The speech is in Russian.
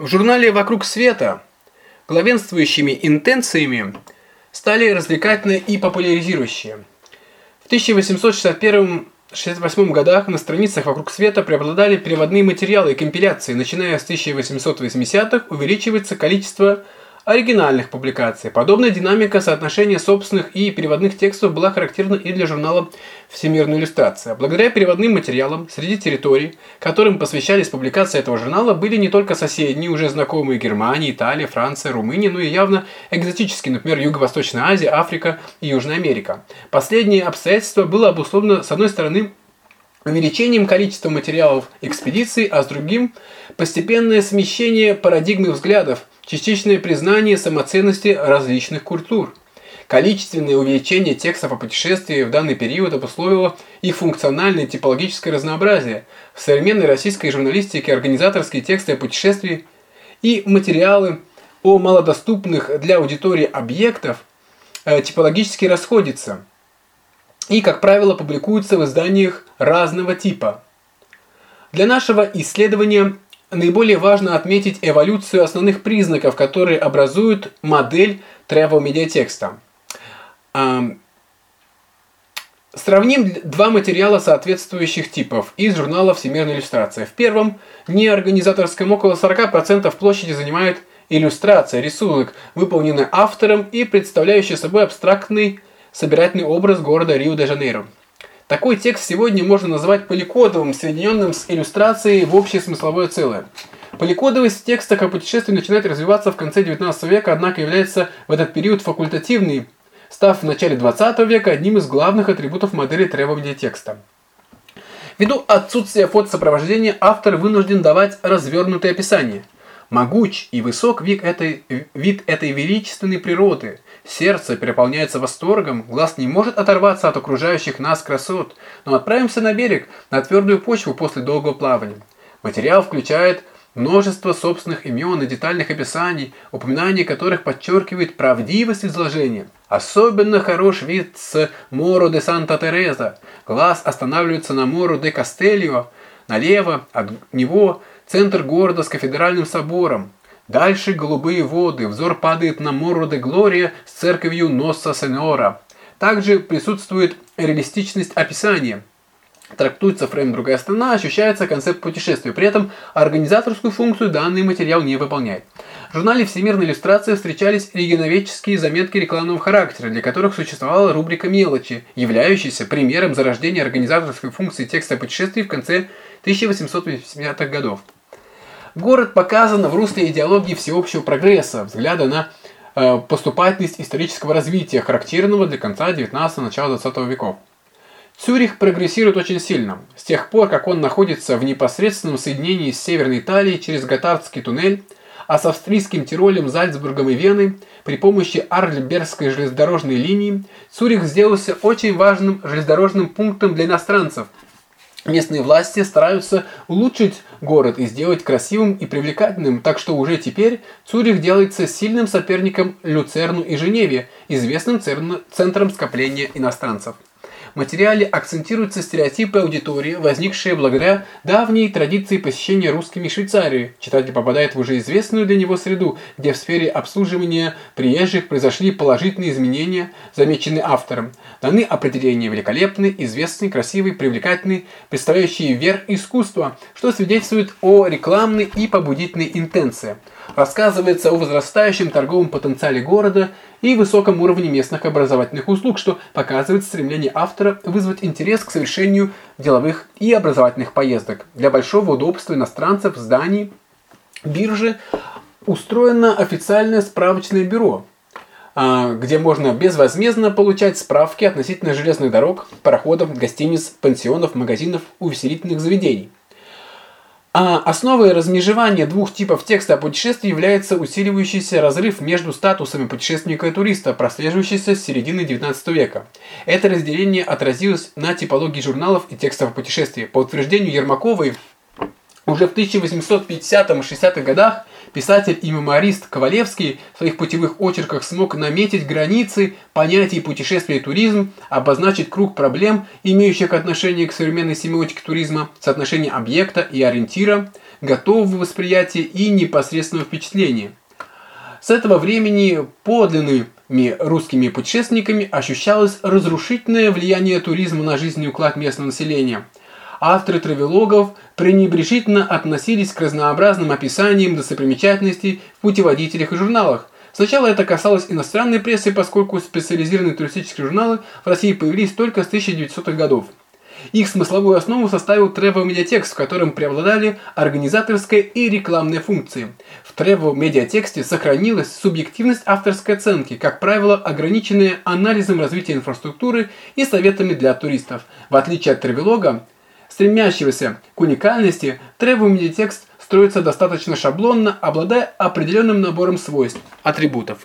В журнале «Вокруг света» главенствующими интенциями стали развлекательные и популяризирующие. В 1861-68 годах на страницах «Вокруг света» преобладали переводные материалы и компиляции. Начиная с 1880-х увеличивается количество оригинальных публикаций. Подобная динамика соотношения собственных и переводных текстов была характерна и для журнала «Всемирная иллюстрация». Благодаря переводным материалам среди территорий, которым посвящались публикации этого журнала, были не только соседние, уже знакомые Германия, Италия, Франция, Румыния, но и явно экзотические, например, Юго-Восточная Азия, Африка и Южная Америка. Последнее обстоятельство было обусловлено, с одной стороны, увеличением количества материалов экспедиции, а с другим – постепенное смещение парадигмы взглядов, частичное признание самоценности различных культур. Количественное увеличение текстов о путешествии в данный период обусловило их функциональное типологическое разнообразие. В современной российской журналистике организаторские тексты о путешествии и материалы о малодоступных для аудитории объектов э, типологически расходятся и, как правило, публикуются в изданиях разного типа. Для нашего исследования наиболее важно отметить эволюцию основных признаков, которые образуют модель travel медиатекста. Сравним два материала соответствующих типов из журнала «Всемирная иллюстрация». В первом, неорганизаторском, около 40% площади занимает иллюстрация, рисунок, выполненный автором и представляющий собой абстрактный собирательный образ города Рио-де-Жанейро. Такой текст сегодня можно назвать поликодовым, соединенным с иллюстрацией в общее смысловое целое. Поликодовость текста о путешествии начинает развиваться в конце XIX века, однако является в этот период факультативной, став в начале XX века одним из главных атрибутов модели требования текста. Ввиду отсутствия фотосопровождения автор вынужден давать развернутые описания. Могуч и высок вид этой, вид этой величественной природы – Сердце переполняется восторгом, глаз не может оторваться от окружающих нас красот, но отправимся на берег, на твердую почву после долгого плавания. Материал включает множество собственных имен и детальных описаний, упоминание которых подчеркивает правдивость изложения. Особенно хорош вид с Моро де Санта-Тереза. Глаз останавливается на Моро де Кастельо, налево от него центр города с кафедральным собором. Дальше голубые воды, взор падает на Морро де Глория с церковью Носса Сеньора. Также присутствует реалистичность описания. Трактуется фрейм «Другая страна», ощущается концепт путешествия. При этом организаторскую функцию данный материал не выполняет. В журнале «Всемирная иллюстрация» встречались регионоведческие заметки рекламного характера, для которых существовала рубрика «Мелочи», являющаяся примером зарождения организаторской функции текста путешествий в конце 1880-х годов. Город показан в русле идеологии всеобщего прогресса, взгляда на э, поступательность исторического развития, характерного для конца 19 начала 20 веков. Цюрих прогрессирует очень сильно. С тех пор, как он находится в непосредственном соединении с Северной Италией через Готардский туннель, а с австрийским Тиролем, Зальцбургом и Веной при помощи Арльбергской железнодорожной линии, Цюрих сделался очень важным железнодорожным пунктом для иностранцев – Местные власти стараются улучшить город и сделать красивым и привлекательным, так что уже теперь Цюрих делается сильным соперником Люцерну и Женеве, известным центром скопления иностранцев материале акцентируются стереотипы аудитории, возникшие благодаря давней традиции посещения русскими Швейцарии. Читатель попадает в уже известную для него среду, где в сфере обслуживания приезжих произошли положительные изменения, замеченные автором. Даны определения великолепный, известный, красивый, привлекательный, представляющие верх искусства, что свидетельствует о рекламной и побудительной интенции. Рассказывается о возрастающем торговом потенциале города и высоком уровне местных образовательных услуг, что показывает стремление автора вызвать интерес к совершению деловых и образовательных поездок. Для большого удобства иностранцев в здании биржи устроено официальное справочное бюро, а, где можно безвозмездно получать справки относительно железных дорог, пароходов, гостиниц, пансионов, магазинов, увеселительных заведений. А основой размежевания двух типов текста о путешествии является усиливающийся разрыв между статусами путешественника и туриста, прослеживающийся с середины XIX века. Это разделение отразилось на типологии журналов и текстов о путешествии. По утверждению Ермаковой, Уже в 1850-60-х годах писатель и меморист Ковалевский в своих путевых очерках смог наметить границы понятий путешествия и туризм, обозначить круг проблем, имеющих отношение к современной семиотике туризма, соотношение объекта и ориентира, готового восприятия и непосредственного впечатления. С этого времени подлинными русскими путешественниками ощущалось разрушительное влияние туризма на жизненный уклад местного населения – авторы травелогов пренебрежительно относились к разнообразным описаниям достопримечательностей в путеводителях и журналах. Сначала это касалось иностранной прессы, поскольку специализированные туристические журналы в России появились только с 1900-х годов. Их смысловую основу составил travel медиатекст, в котором преобладали организаторская и рекламная функции. В travel медиатексте сохранилась субъективность авторской оценки, как правило, ограниченная анализом развития инфраструктуры и советами для туристов. В отличие от тревелога, стремящегося к уникальности, требуемый текст строится достаточно шаблонно, обладая определенным набором свойств, атрибутов.